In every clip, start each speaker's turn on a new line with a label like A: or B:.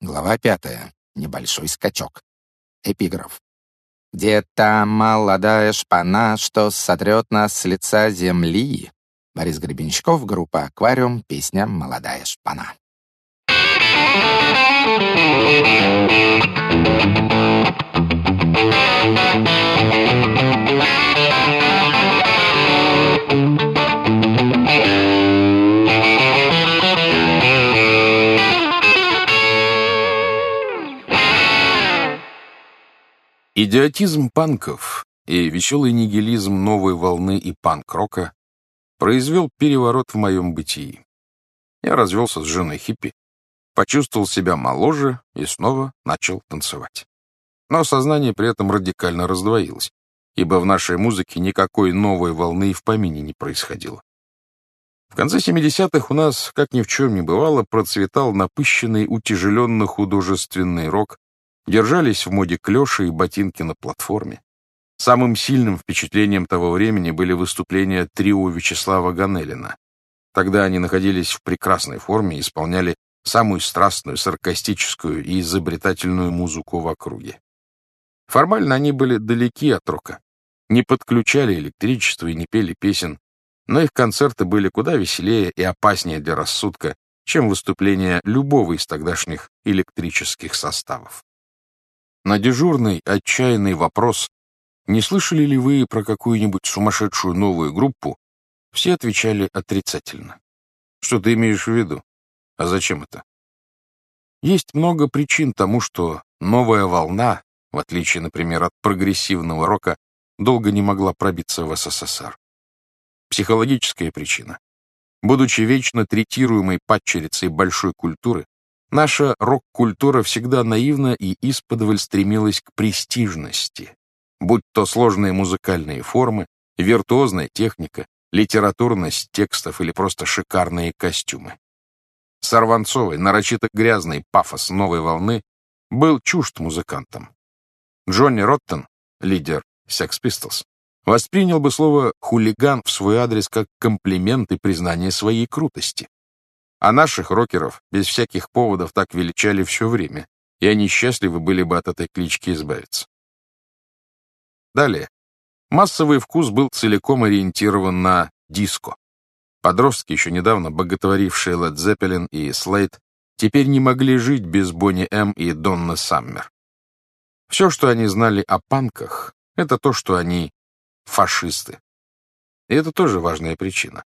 A: Глава пятая. Небольшой скачок. Эпиграф. «Где та молодая шпана, что сотрет нас с лица земли?» Борис Гребенщиков, группа «Аквариум», песня «Молодая шпана».
B: Идиотизм панков и веселый нигилизм новой волны и панк-рока произвел переворот в моем бытии. Я развелся с женой хиппи, почувствовал себя моложе и снова начал танцевать. Но сознание при этом радикально раздвоилось, ибо в нашей музыке никакой новой волны и в помине не происходило. В конце 70-х у нас, как ни в чем не бывало, процветал напыщенный, утяжеленный художественный рок Держались в моде клёши и ботинки на платформе. Самым сильным впечатлением того времени были выступления трио Вячеслава Ганелина. Тогда они находились в прекрасной форме и исполняли самую страстную, саркастическую и изобретательную музыку в округе. Формально они были далеки от рока, не подключали электричество и не пели песен, но их концерты были куда веселее и опаснее для рассудка, чем выступления любого из тогдашних электрических составов. На дежурный, отчаянный вопрос «Не слышали ли вы про какую-нибудь сумасшедшую новую группу?» все отвечали отрицательно. Что ты имеешь в виду? А зачем это? Есть много причин тому, что новая волна, в отличие, например, от прогрессивного рока, долго не могла пробиться в СССР. Психологическая причина. Будучи вечно третируемой падчерицей большой культуры, Наша рок-культура всегда наивно и исподволь стремилась к престижности, будь то сложные музыкальные формы, виртуозная техника, литературность текстов или просто шикарные костюмы. Сорванцовый, нарочито грязный пафос новой волны был чужд музыкантам. Джонни Роттен, лидер Sex Pistols, воспринял бы слово «хулиган» в свой адрес как комплимент и признание своей крутости. А наших рокеров без всяких поводов так величали все время, и они счастливы были бы от этой клички избавиться. Далее. Массовый вкус был целиком ориентирован на диско. Подростки, еще недавно боготворившие Led Zeppelin и Slade, теперь не могли жить без Бонни М. и Донна Саммер. Все, что они знали о панках, это то, что они фашисты. И это тоже важная причина.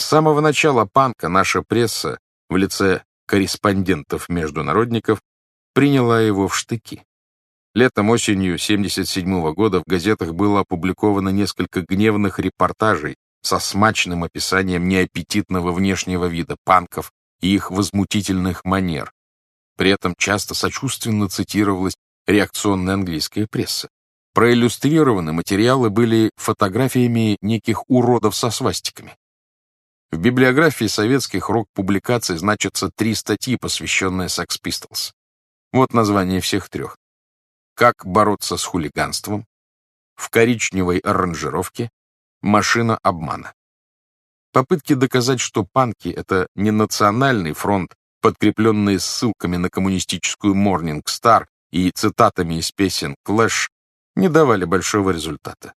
B: С самого начала панка наша пресса в лице корреспондентов-международников приняла его в штыки. Летом-осенью 1977 года в газетах было опубликовано несколько гневных репортажей со смачным описанием неаппетитного внешнего вида панков и их возмутительных манер. При этом часто сочувственно цитировалась реакционная английская пресса. Проиллюстрированы материалы были фотографиями неких уродов со свастиками. В библиографии советских рок-публикаций значатся три статьи, посвященные Sex Pistols. Вот название всех трех. «Как бороться с хулиганством», «В коричневой аранжировке», «Машина обмана». Попытки доказать, что панки — это не национальный фронт, подкрепленные ссылками на коммунистическую Morning Star и цитатами из песен Clash, не давали большого результата.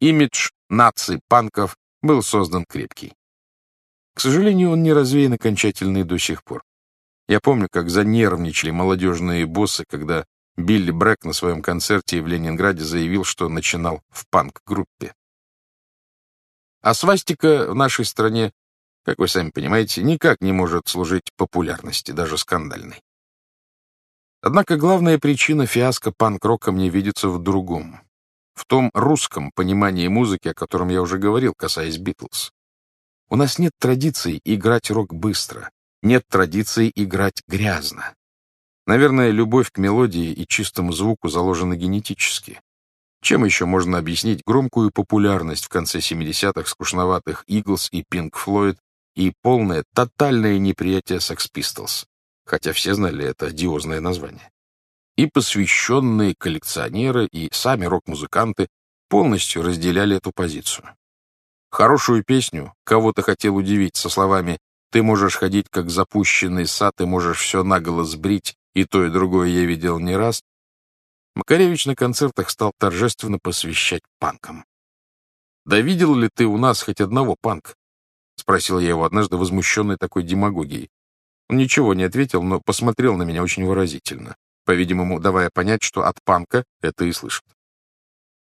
B: Имидж наций-панков был создан крепкий. К сожалению, он не развеян окончательно и до сих пор. Я помню, как занервничали молодежные боссы, когда Билли Брэк на своем концерте в Ленинграде заявил, что начинал в панк-группе. А свастика в нашей стране, как вы сами понимаете, никак не может служить популярности, даже скандальной. Однако главная причина фиаско панк-рока мне видится в другом. В том русском понимании музыки, о котором я уже говорил, касаясь Битлз. У нас нет традиции играть рок быстро, нет традиции играть грязно. Наверное, любовь к мелодии и чистому звуку заложена генетически. Чем еще можно объяснить громкую популярность в конце 70-х скучноватых Eagles и Pink Floyd и полное, тотальное неприятие Sex Pistols, хотя все знали это одиозное название. И посвященные коллекционеры, и сами рок-музыканты полностью разделяли эту позицию. Хорошую песню кого-то хотел удивить со словами «Ты можешь ходить, как запущенный сад, ты можешь все наголо сбрить, и то и другое я видел не раз, Макаревич на концертах стал торжественно посвящать панкам. «Да видел ли ты у нас хоть одного панка?» — спросил я его однажды, возмущенный такой демагогией. Он ничего не ответил, но посмотрел на меня очень выразительно, по-видимому, давая понять, что от панка это и слышит.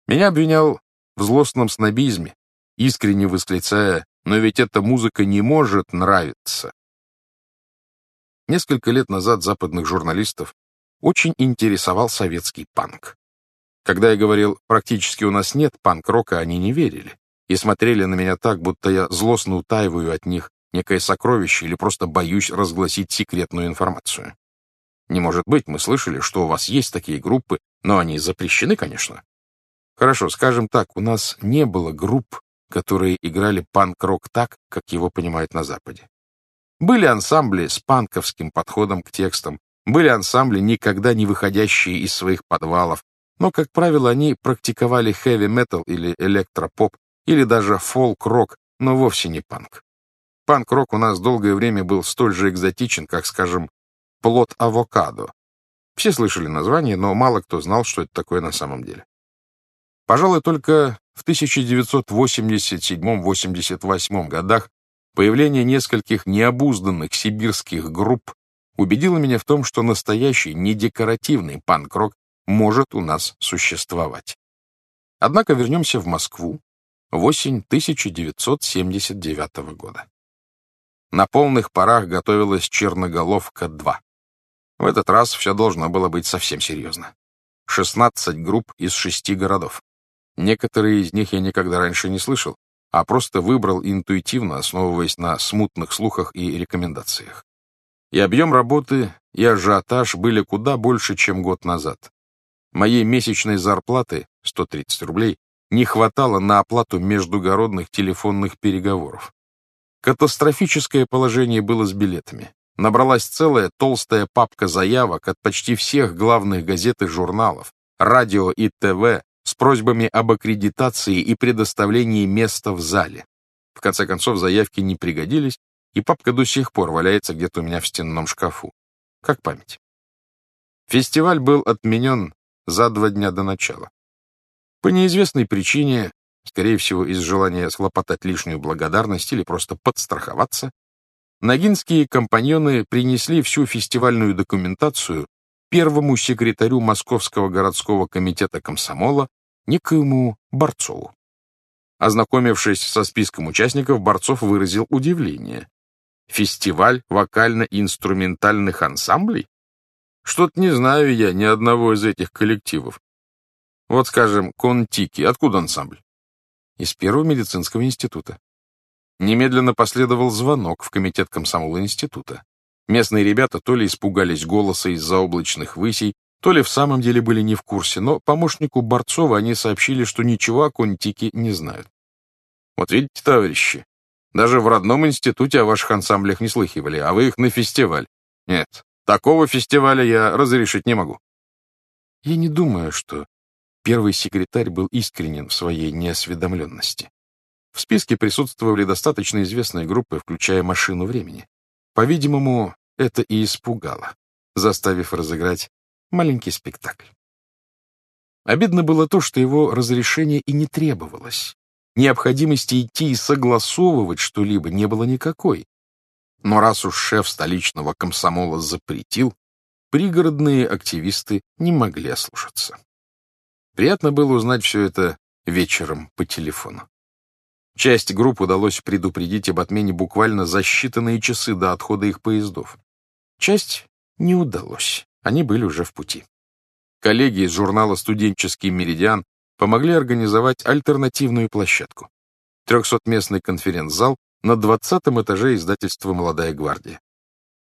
B: Меня обвинял в злостном снобизме, искренне восклицая «но ведь эта музыка не может нравиться». Несколько лет назад западных журналистов очень интересовал советский панк. Когда я говорил «практически у нас нет панк-рока», они не верили и смотрели на меня так, будто я злостно утаиваю от них некое сокровище или просто боюсь разгласить секретную информацию. Не может быть, мы слышали, что у вас есть такие группы, но они запрещены, конечно. Хорошо, скажем так, у нас не было групп, которые играли панк-рок так, как его понимают на Западе. Были ансамбли с панковским подходом к текстам, были ансамбли, никогда не выходящие из своих подвалов, но, как правило, они практиковали хэви-метал или электропоп, или даже фолк-рок, но вовсе не панк. Панк-рок у нас долгое время был столь же экзотичен, как, скажем, плод авокадо. Все слышали название, но мало кто знал, что это такое на самом деле. Пожалуй, только в 1987-88 годах появление нескольких необузданных сибирских групп убедило меня в том, что настоящий недекоративный панк-рок может у нас существовать. Однако вернемся в Москву в осень 1979 года. На полных парах готовилась «Черноголовка-2». В этот раз все должно было быть совсем серьезно. 16 групп из шести городов. Некоторые из них я никогда раньше не слышал, а просто выбрал интуитивно, основываясь на смутных слухах и рекомендациях. И объем работы, и ажиотаж были куда больше, чем год назад. Моей месячной зарплаты, 130 рублей, не хватало на оплату междугородных телефонных переговоров. Катастрофическое положение было с билетами. Набралась целая толстая папка заявок от почти всех главных газет и журналов, радио и ТВ с просьбами об аккредитации и предоставлении места в зале. В конце концов, заявки не пригодились, и папка до сих пор валяется где-то у меня в стенном шкафу. Как память. Фестиваль был отменен за два дня до начала. По неизвестной причине, скорее всего, из желания схлопотать лишнюю благодарность или просто подстраховаться, ногинские компаньоны принесли всю фестивальную документацию первому секретарю Московского городского комитета комсомола, некоему Борцову. Ознакомившись со списком участников, Борцов выразил удивление. Фестиваль вокально-инструментальных ансамблей? Что-то не знаю я ни одного из этих коллективов. Вот, скажем, Контики. Откуда ансамбль? Из Первого медицинского института. Немедленно последовал звонок в комитет комсомола института. Местные ребята то ли испугались голоса из-за облачных высей, то ли в самом деле были не в курсе, но помощнику Борцова они сообщили, что ничего о Контике не знают. Вот видите, товарищи, даже в родном институте о ваших ансамблях не слыхивали, а вы их на фестиваль. Нет, такого фестиваля я разрешить не могу. Я не думаю, что первый секретарь был искренен в своей неосведомленности. В списке присутствовали достаточно известные группы, включая «Машину времени». По-видимому, это и испугало, заставив разыграть маленький спектакль. Обидно было то, что его разрешение и не требовалось. Необходимости идти и согласовывать что-либо не было никакой. Но раз уж шеф столичного комсомола запретил, пригородные активисты не могли ослушаться. Приятно было узнать все это вечером по телефону. Часть групп удалось предупредить об отмене буквально за считанные часы до отхода их поездов. Часть не удалось, они были уже в пути. Коллеги из журнала «Студенческий меридиан» помогли организовать альтернативную площадку. Трехсотместный конференц-зал на 20 этаже издательства «Молодая гвардия».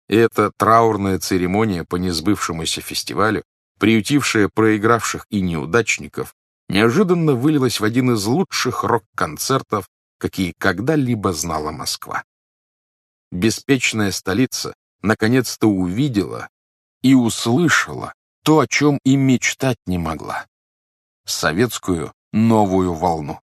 B: И эта траурная церемония по несбывшемуся фестивалю, приютившая проигравших и неудачников, неожиданно вылилась в один из лучших рок-концертов, какие когда-либо знала Москва. Беспечная столица наконец-то увидела и услышала то, о чем и мечтать не могла советскую новую волну.